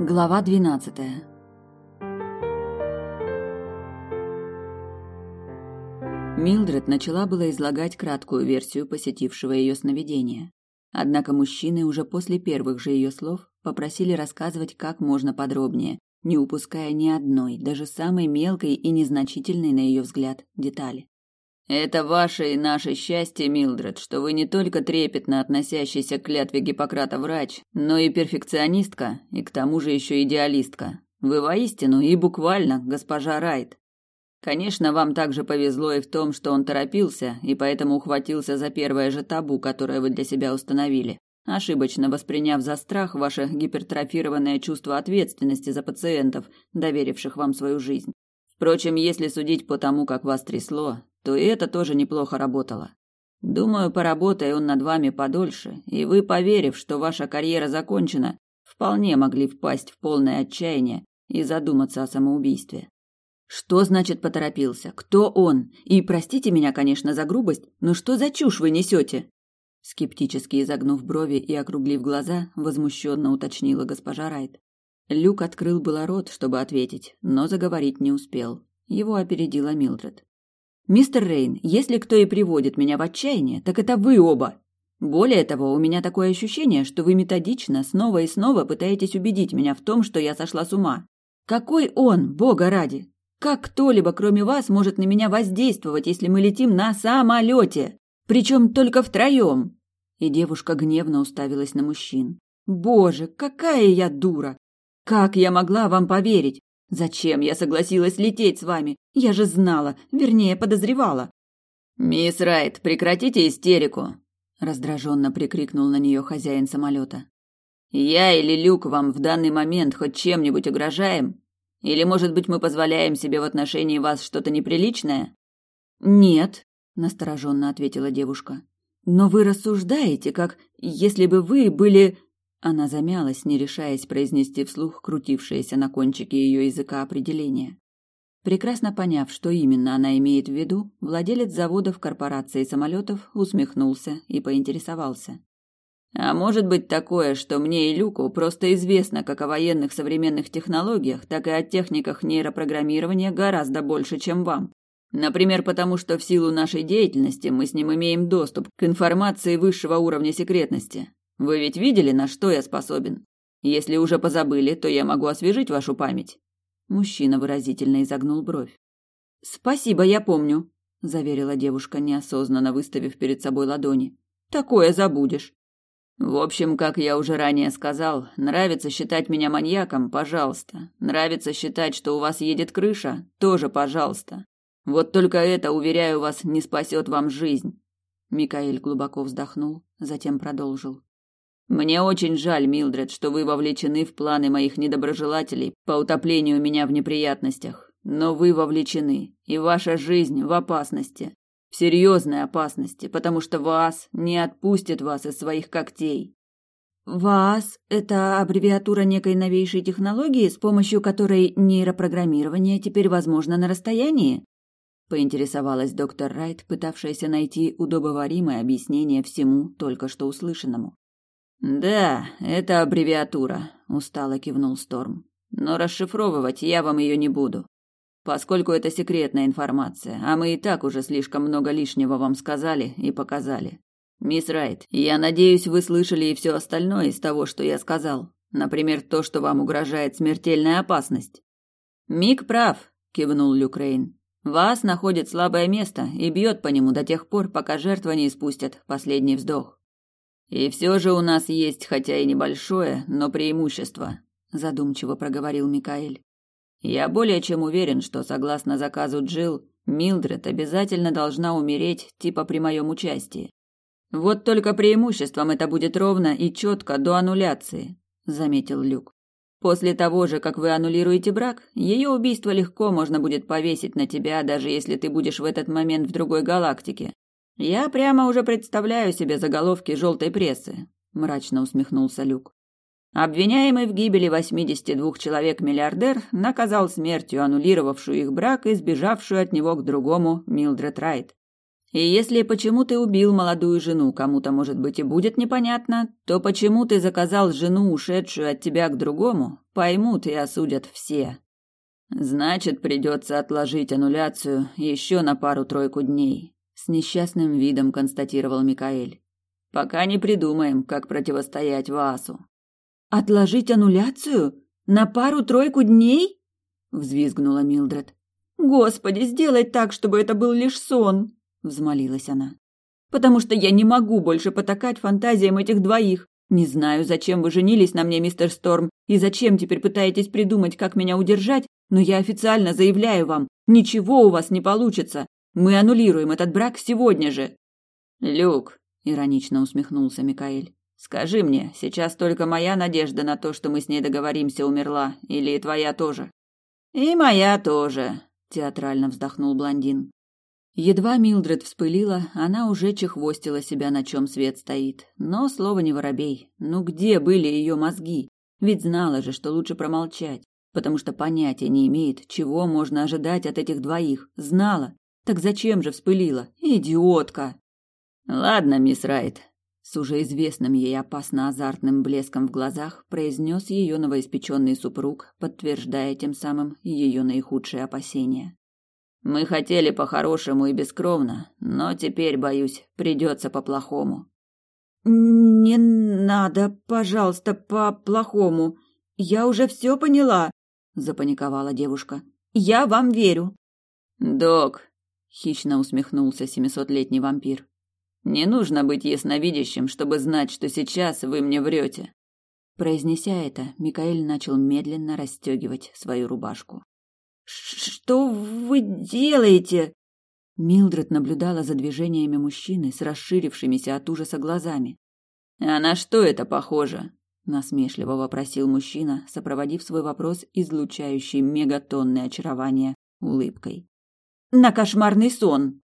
Глава двенадцатая. Милдред начала было излагать краткую версию посетившего ее сновидения. Однако мужчины уже после первых же ее слов попросили рассказывать как можно подробнее, не упуская ни одной, даже самой мелкой и незначительной на ее взгляд детали. Это ваше и наше счастье, Милдред, что вы не только трепетно относящийся к клятве Гиппократа врач, но и перфекционистка, и к тому же еще идеалистка. Вы воистину и буквально госпожа Райт. Конечно, вам также повезло и в том, что он торопился и поэтому ухватился за первое же табу, которое вы для себя установили, ошибочно восприняв за страх ваше гипертрофированное чувство ответственности за пациентов, доверивших вам свою жизнь. Впрочем, если судить по тому, как вас трясло, то и это тоже неплохо работало. Думаю, поработая он над вами подольше, и вы, поверив, что ваша карьера закончена, вполне могли впасть в полное отчаяние и задуматься о самоубийстве. Что значит поторопился? Кто он? И простите меня, конечно, за грубость, но что за чушь вы несете? Скептически изогнув брови и округлив глаза, возмущенно уточнила госпожа Райт. Люк открыл было рот, чтобы ответить, но заговорить не успел. Его опередила Милдред. Мистер Рейн, если кто и приводит меня в отчаяние, так это вы оба. Более того, у меня такое ощущение, что вы методично снова и снова пытаетесь убедить меня в том, что я сошла с ума. Какой он, бога ради? Как кто-либо, кроме вас, может на меня воздействовать, если мы летим на самолете? Причем только втроем?» И девушка гневно уставилась на мужчин. «Боже, какая я дура! Как я могла вам поверить? Зачем я согласилась лететь с вами? Я же знала, вернее, подозревала. Мисс Райт, прекратите истерику, раздраженно прикрикнул на нее хозяин самолета. Я или Люк вам в данный момент хоть чем-нибудь угрожаем? Или, может быть, мы позволяем себе в отношении вас что-то неприличное? Нет, настороженно ответила девушка. Но вы рассуждаете, как если бы вы были она замялась, не решаясь произнести вслух крутившееся на кончике ее языка определение. Прекрасно поняв, что именно она имеет в виду, владелец заводов корпорации самолетов усмехнулся и поинтересовался. «А может быть такое, что мне и Люку просто известно как о военных современных технологиях, так и о техниках нейропрограммирования гораздо больше, чем вам. Например, потому что в силу нашей деятельности мы с ним имеем доступ к информации высшего уровня секретности, вы ведь видели, на что я способен? Если уже позабыли, то я могу освежить вашу память. Мужчина выразительно изогнул бровь. Спасибо, я помню, заверила девушка, неосознанно выставив перед собой ладони. Такое забудешь. В общем, как я уже ранее сказал, нравится считать меня маньяком, пожалуйста. Нравится считать, что у вас едет крыша, тоже пожалуйста. Вот только это, уверяю вас, не спасет вам жизнь. Микаэль глубоко вздохнул, затем продолжил. Мне очень жаль, Милдред, что вы вовлечены в планы моих недоброжелателей по утоплению меня в неприятностях. Но вы вовлечены, и ваша жизнь в опасности. В серьезной опасности, потому что вас не отпустит вас из своих когтей. ВАС – это аббревиатура некой новейшей технологии, с помощью которой нейропрограммирование теперь возможно на расстоянии? Поинтересовалась доктор Райт, пытавшаяся найти удобоваримое объяснение всему только что услышанному. Да, это аббревиатура, устало кивнул Сторм. Но расшифровывать я вам ее не буду, поскольку это секретная информация, а мы и так уже слишком много лишнего вам сказали и показали. Мисс Райт, я надеюсь, вы слышали и все остальное из того, что я сказал. Например, то, что вам угрожает смертельная опасность. Мик прав, кивнул Люкрейн. Вас находит слабое место и бьет по нему до тех пор, пока жертва не испустит последний вздох. И все же у нас есть, хотя и небольшое, но преимущество, задумчиво проговорил Микаэль. Я более чем уверен, что согласно заказу Джил, Милдред обязательно должна умереть, типа при моем участии. Вот только преимуществом это будет ровно и четко до аннуляции, заметил Люк. После того же, как вы аннулируете брак, ее убийство легко можно будет повесить на тебя, даже если ты будешь в этот момент в другой галактике. Я прямо уже представляю себе заголовки желтой прессы, мрачно усмехнулся Люк. Обвиняемый в гибели 82 человек миллиардер наказал смертью аннулировавшую их брак и сбежавшую от него к другому Милдред Райт. И если почему ты убил молодую жену, кому-то, может быть, и будет непонятно, то почему ты заказал жену, ушедшую от тебя к другому, поймут и осудят все. Значит, придется отложить аннуляцию еще на пару-тройку дней, с несчастным видом констатировал Микаэль. Пока не придумаем, как противостоять Васу. Отложить аннуляцию на пару-тройку дней? взвизгнула Милдред. Господи, сделай так, чтобы это был лишь сон, взмолилась она. Потому что я не могу больше потакать фантазиям этих двоих. Не знаю, зачем вы женились на мне, мистер Сторм, и зачем теперь пытаетесь придумать, как меня удержать, но я официально заявляю вам, ничего у вас не получится. Мы аннулируем этот брак сегодня же. Люк, иронично усмехнулся Микаэль. Скажи мне, сейчас только моя надежда на то, что мы с ней договоримся, умерла, или и твоя тоже? И моя тоже, театрально вздохнул блондин. Едва Милдред вспылила, она уже чехвостила себя, на чем свет стоит. Но слово не воробей. Ну где были ее мозги? Ведь знала же, что лучше промолчать, потому что понятия не имеет, чего можно ожидать от этих двоих. Знала. Так зачем же вспылила? Идиотка! Ладно, мисс Райт, с уже известным ей опасно азартным блеском в глазах произнес ее новоиспеченный супруг, подтверждая тем самым ее наихудшие опасения. Мы хотели по-хорошему и бескровно, но теперь, боюсь, придется по-плохому. Не надо, пожалуйста, по-плохому. Я уже все поняла, запаниковала девушка. Я вам верю. Док, хищно усмехнулся семисотлетний вампир. Не нужно быть ясновидящим, чтобы знать, что сейчас вы мне врете. Произнеся это, Микаэль начал медленно расстегивать свою рубашку. Что вы делаете? Милдред наблюдала за движениями мужчины с расширившимися от ужаса глазами. А на что это похоже? насмешливо вопросил мужчина, сопроводив свой вопрос излучающей мегатонное очарование улыбкой. На кошмарный сон.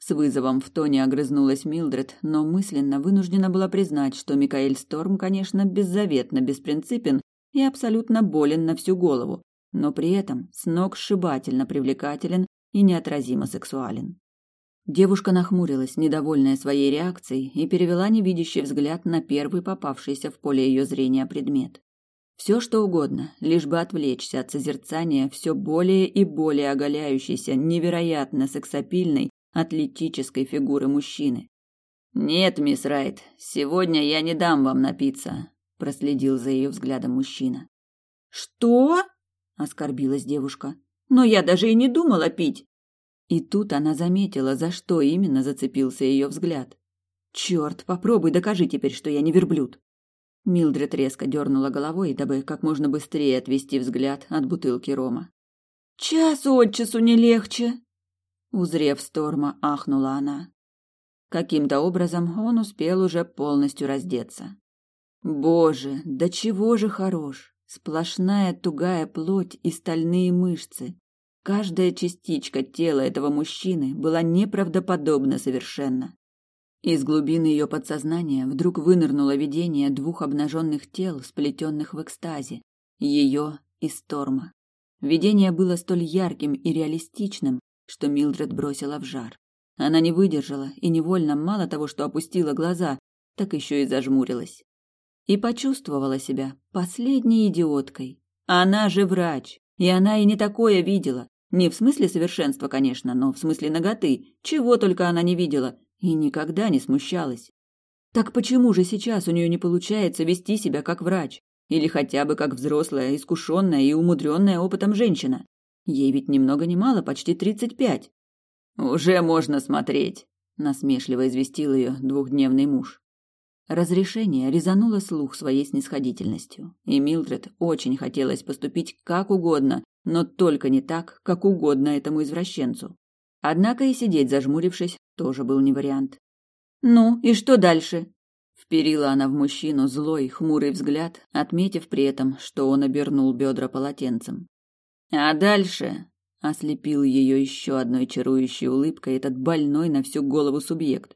С вызовом в тоне огрызнулась Милдред, но мысленно вынуждена была признать, что Микаэль Сторм, конечно, беззаветно беспринципен и абсолютно болен на всю голову, но при этом с ног сшибательно привлекателен и неотразимо сексуален. Девушка нахмурилась, недовольная своей реакцией, и перевела невидящий взгляд на первый попавшийся в поле ее зрения предмет. Все что угодно, лишь бы отвлечься от созерцания все более и более оголяющейся, невероятно сексапильной, атлетической фигуры мужчины. «Нет, мисс Райт, сегодня я не дам вам напиться», – проследил за ее взглядом мужчина. «Что?» оскорбилась девушка. Но я даже и не думала пить. И тут она заметила, за что именно зацепился ее взгляд. Черт, попробуй докажи теперь, что я не верблюд. Милдред резко дернула головой, дабы как можно быстрее отвести взгляд от бутылки рома. Час от часу не легче. Узрев Сторма, ахнула она. Каким-то образом он успел уже полностью раздеться. Боже, да чего же хорош! Сплошная тугая плоть и стальные мышцы. Каждая частичка тела этого мужчины была неправдоподобна совершенно. Из глубины ее подсознания вдруг вынырнуло видение двух обнаженных тел, сплетенных в экстазе. Ее и Сторма. Видение было столь ярким и реалистичным, что Милдред бросила в жар. Она не выдержала и невольно мало того, что опустила глаза, так еще и зажмурилась и почувствовала себя последней идиоткой. Она же врач, и она и не такое видела. Не в смысле совершенства, конечно, но в смысле наготы, чего только она не видела и никогда не смущалась. Так почему же сейчас у нее не получается вести себя как врач? Или хотя бы как взрослая, искушенная и умудренная опытом женщина? Ей ведь ни много ни мало, почти тридцать пять. «Уже можно смотреть», — насмешливо известил ее двухдневный муж. Разрешение резануло слух своей снисходительностью, и Милдред очень хотелось поступить как угодно, но только не так, как угодно этому извращенцу. Однако и сидеть зажмурившись тоже был не вариант. «Ну, и что дальше?» Вперила она в мужчину злой, хмурый взгляд, отметив при этом, что он обернул бедра полотенцем. «А дальше?» — ослепил ее еще одной чарующей улыбкой этот больной на всю голову субъект.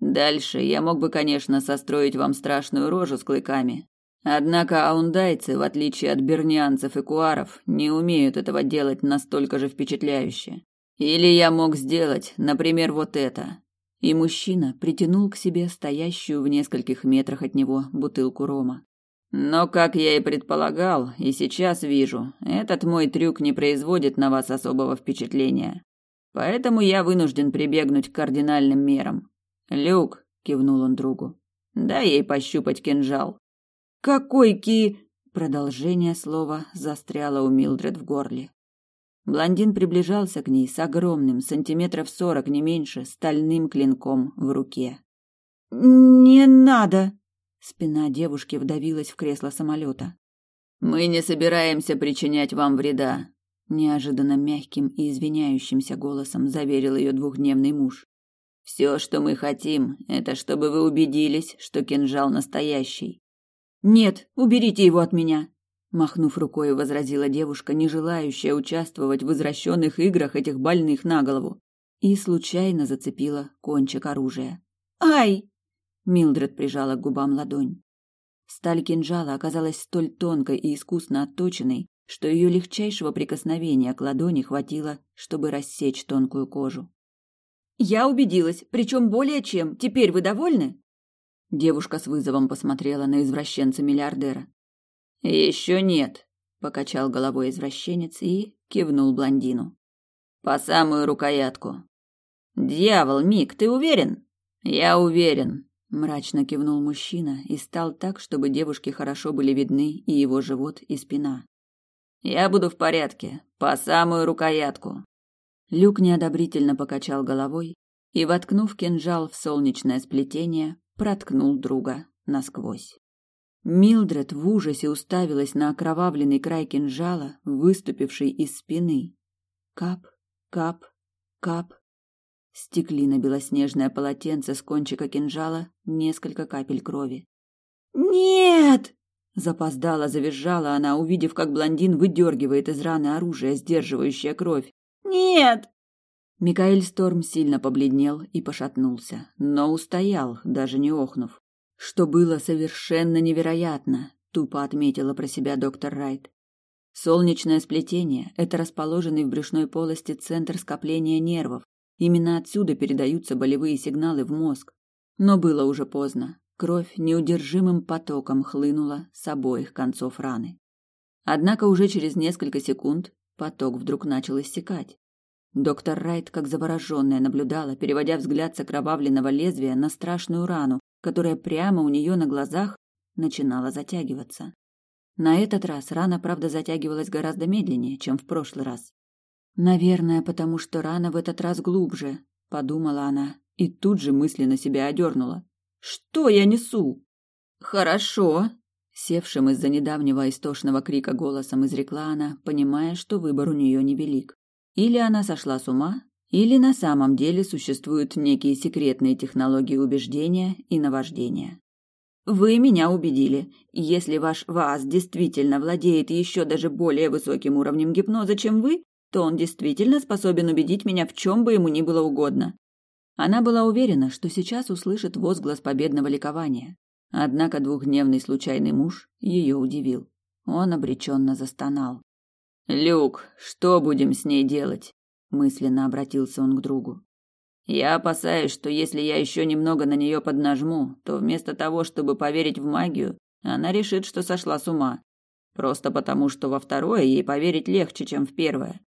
Дальше я мог бы, конечно, состроить вам страшную рожу с клыками. Однако аундайцы, в отличие от бернианцев и куаров, не умеют этого делать настолько же впечатляюще. Или я мог сделать, например, вот это. И мужчина притянул к себе стоящую в нескольких метрах от него бутылку рома. Но, как я и предполагал, и сейчас вижу, этот мой трюк не производит на вас особого впечатления. Поэтому я вынужден прибегнуть к кардинальным мерам. Люк, кивнул он другу. Дай ей пощупать кинжал. Какой ки? Продолжение слова застряло у Милдред в горле. Блондин приближался к ней с огромным, сантиметров сорок не меньше, стальным клинком в руке. «Не надо!» Спина девушки вдавилась в кресло самолета. «Мы не собираемся причинять вам вреда», — неожиданно мягким и извиняющимся голосом заверил ее двухдневный муж. «Все, что мы хотим, это чтобы вы убедились, что кинжал настоящий». «Нет, уберите его от меня!» Махнув рукой, возразила девушка, не желающая участвовать в извращенных играх этих больных на голову, и случайно зацепила кончик оружия. «Ай!» Милдред прижала к губам ладонь. Сталь кинжала оказалась столь тонкой и искусно отточенной, что ее легчайшего прикосновения к ладони хватило, чтобы рассечь тонкую кожу. «Я убедилась, причем более чем. Теперь вы довольны?» Девушка с вызовом посмотрела на извращенца-миллиардера. «Еще нет», — покачал головой извращенец и кивнул блондину. «По самую рукоятку». «Дьявол, Мик, ты уверен?» «Я уверен», Мрачно кивнул мужчина и стал так, чтобы девушке хорошо были видны и его живот, и спина. Я буду в порядке, по самую рукоятку. Люк неодобрительно покачал головой и, воткнув кинжал в солнечное сплетение, проткнул друга насквозь. Милдред в ужасе уставилась на окровавленный край кинжала, выступивший из спины. Кап, кап, кап. Стекли на белоснежное полотенце с кончика кинжала несколько капель крови. «Нет!» Запоздала, завизжала она, увидев, как блондин выдергивает из раны оружие, сдерживающее кровь. «Нет!» Микаэль Сторм сильно побледнел и пошатнулся, но устоял, даже не охнув. Что было совершенно невероятно, тупо отметила про себя доктор Райт. Солнечное сплетение – это расположенный в брюшной полости центр скопления нервов, Именно отсюда передаются болевые сигналы в мозг. Но было уже поздно. Кровь неудержимым потоком хлынула с обоих концов раны. Однако уже через несколько секунд поток вдруг начал иссякать. Доктор Райт, как завороженная, наблюдала, переводя взгляд с окровавленного лезвия на страшную рану, которая прямо у нее на глазах начинала затягиваться. На этот раз рана, правда, затягивалась гораздо медленнее, чем в прошлый раз. Наверное, потому что рана в этот раз глубже, подумала она и тут же мысленно себя одернула. Что я несу? Хорошо, севшим из-за недавнего истошного крика голосом изрекла она, понимая, что выбор у нее невелик. Или она сошла с ума, или на самом деле существуют некие секретные технологии убеждения и наваждения. Вы меня убедили. Если ваш ВАЗ действительно владеет еще даже более высоким уровнем гипноза, чем вы, то он действительно способен убедить меня в чем бы ему ни было угодно. Она была уверена, что сейчас услышит возглас победного ликования. Однако двухдневный случайный муж ее удивил. Он обреченно застонал. «Люк, что будем с ней делать?» Мысленно обратился он к другу. «Я опасаюсь, что если я еще немного на нее поднажму, то вместо того, чтобы поверить в магию, она решит, что сошла с ума. Просто потому, что во второе ей поверить легче, чем в первое.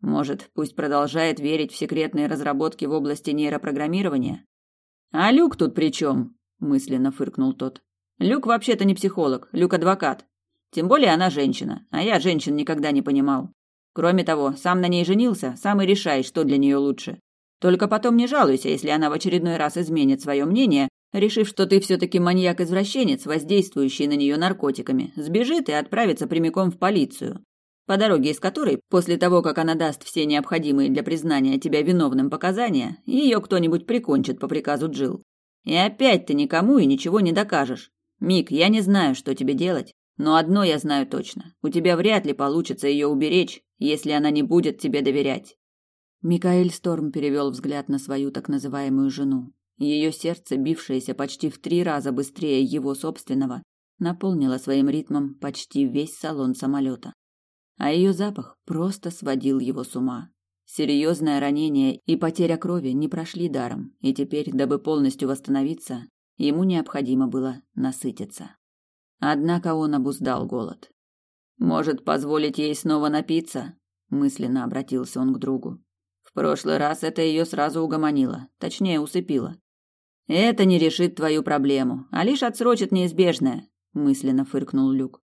Может, пусть продолжает верить в секретные разработки в области нейропрограммирования? А Люк тут при чем? мысленно фыркнул тот. Люк вообще-то не психолог, Люк адвокат. Тем более она женщина, а я женщин никогда не понимал. Кроме того, сам на ней женился, сам и решай, что для нее лучше. Только потом не жалуйся, если она в очередной раз изменит свое мнение, решив, что ты все-таки маньяк-извращенец, воздействующий на нее наркотиками, сбежит и отправится прямиком в полицию по дороге из которой, после того, как она даст все необходимые для признания тебя виновным показания, ее кто-нибудь прикончит по приказу Джил. И опять ты никому и ничего не докажешь. Мик, я не знаю, что тебе делать, но одно я знаю точно. У тебя вряд ли получится ее уберечь, если она не будет тебе доверять. Микаэль Сторм перевел взгляд на свою так называемую жену. Ее сердце, бившееся почти в три раза быстрее его собственного, наполнило своим ритмом почти весь салон самолета а ее запах просто сводил его с ума. Серьезное ранение и потеря крови не прошли даром, и теперь, дабы полностью восстановиться, ему необходимо было насытиться. Однако он обуздал голод. Может, позволить ей снова напиться? мысленно обратился он к другу. В прошлый раз это ее сразу угомонило, точнее, усыпило. Это не решит твою проблему, а лишь отсрочит неизбежное, мысленно фыркнул Люк.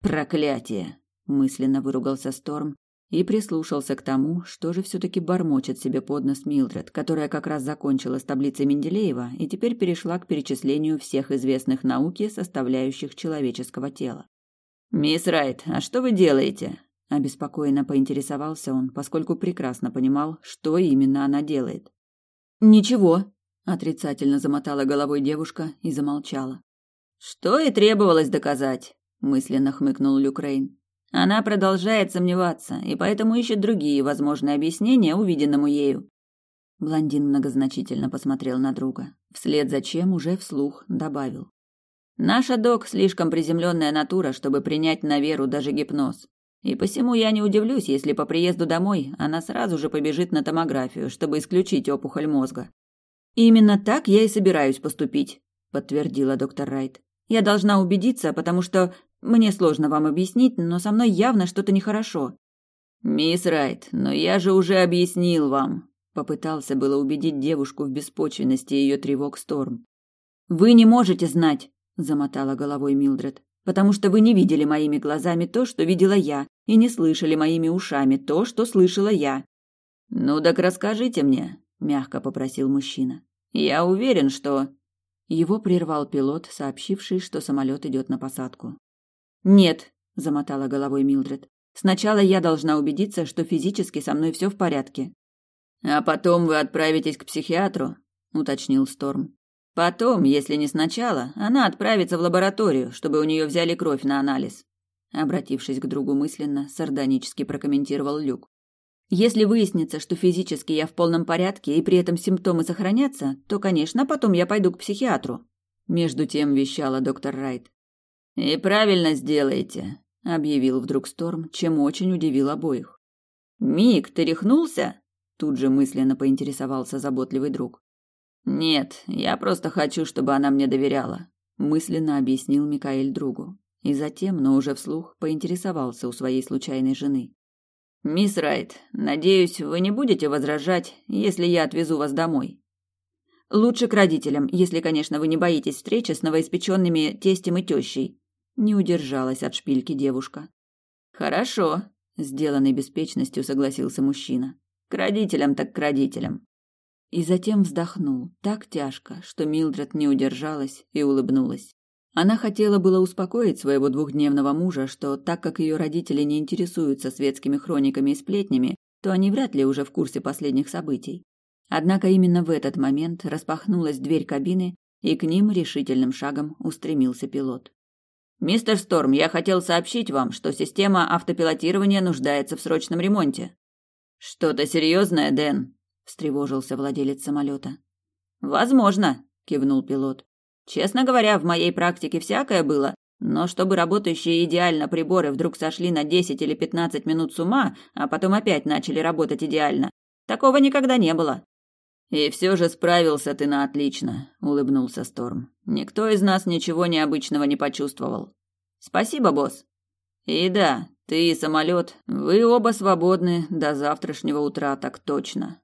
Проклятие, мысленно выругался Сторм и прислушался к тому, что же все таки бормочет себе под нос Милдред, которая как раз закончила с таблицей Менделеева и теперь перешла к перечислению всех известных науки, составляющих человеческого тела. Мисс Райт, а что вы делаете? обеспокоенно поинтересовался он, поскольку прекрасно понимал, что именно она делает. Ничего, отрицательно замотала головой девушка и замолчала. Что и требовалось доказать, мысленно хмыкнул Люкрейн. Она продолжает сомневаться и поэтому ищет другие возможные объяснения увиденному ею. Блондин многозначительно посмотрел на друга, вслед за чем уже вслух добавил: Наша док слишком приземленная натура, чтобы принять на веру даже гипноз. И посему я не удивлюсь, если по приезду домой она сразу же побежит на томографию, чтобы исключить опухоль мозга. Именно так я и собираюсь поступить, подтвердила доктор Райт. Я должна убедиться, потому что мне сложно вам объяснить, но со мной явно что-то нехорошо. Мисс Райт, но я же уже объяснил вам, попытался было убедить девушку в беспочвенности ее тревог Сторм. Вы не можете знать, замотала головой Милдред, потому что вы не видели моими глазами то, что видела я, и не слышали моими ушами то, что слышала я. Ну так расскажите мне, мягко попросил мужчина. Я уверен, что его прервал пилот, сообщивший, что самолет идет на посадку. Нет, замотала головой Милдред. Сначала я должна убедиться, что физически со мной все в порядке. А потом вы отправитесь к психиатру, уточнил Сторм. Потом, если не сначала, она отправится в лабораторию, чтобы у нее взяли кровь на анализ. Обратившись к другу мысленно, сардонически прокомментировал Люк. Если выяснится, что физически я в полном порядке и при этом симптомы сохранятся, то, конечно, потом я пойду к психиатру. Между тем вещала доктор Райт. «И правильно сделаете», — объявил вдруг Сторм, чем очень удивил обоих. «Мик, ты рехнулся?» — тут же мысленно поинтересовался заботливый друг. «Нет, я просто хочу, чтобы она мне доверяла», — мысленно объяснил Микаэль другу. И затем, но уже вслух, поинтересовался у своей случайной жены. «Мисс Райт, надеюсь, вы не будете возражать, если я отвезу вас домой?» «Лучше к родителям, если, конечно, вы не боитесь встречи с новоиспеченными тестем и тещей», не удержалась от шпильки девушка. Хорошо, сделанной беспечностью согласился мужчина. К родителям так к родителям. И затем вздохнул так тяжко, что Милдред не удержалась и улыбнулась. Она хотела было успокоить своего двухдневного мужа, что так как ее родители не интересуются светскими хрониками и сплетнями, то они вряд ли уже в курсе последних событий. Однако именно в этот момент распахнулась дверь кабины, и к ним решительным шагом устремился пилот. Мистер Сторм, я хотел сообщить вам, что система автопилотирования нуждается в срочном ремонте. Что-то серьезное, Дэн? Встревожился владелец самолета. Возможно, кивнул пилот. Честно говоря, в моей практике всякое было, но чтобы работающие идеально приборы вдруг сошли на 10 или 15 минут с ума, а потом опять начали работать идеально, такого никогда не было. И все же справился ты на отлично, улыбнулся Сторм. Никто из нас ничего необычного не почувствовал. Спасибо, босс. И да, ты и самолет, вы оба свободны до завтрашнего утра, так точно.